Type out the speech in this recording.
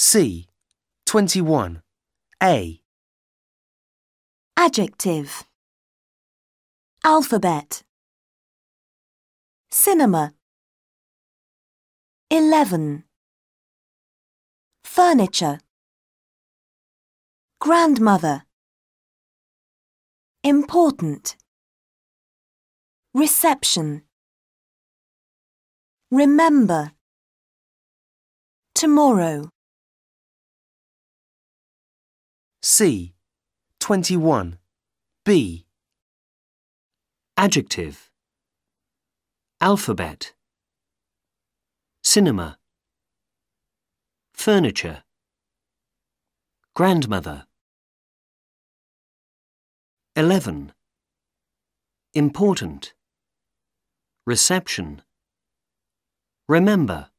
C. 21. A. Adjective. Alphabet. Cinema. Eleven. Furniture. Grandmother. Important. Reception. Remember. Tomorrow. C. 21. B. Adjective. Alphabet. Cinema. Furniture. Grandmother. 11. Important. Reception. Remember.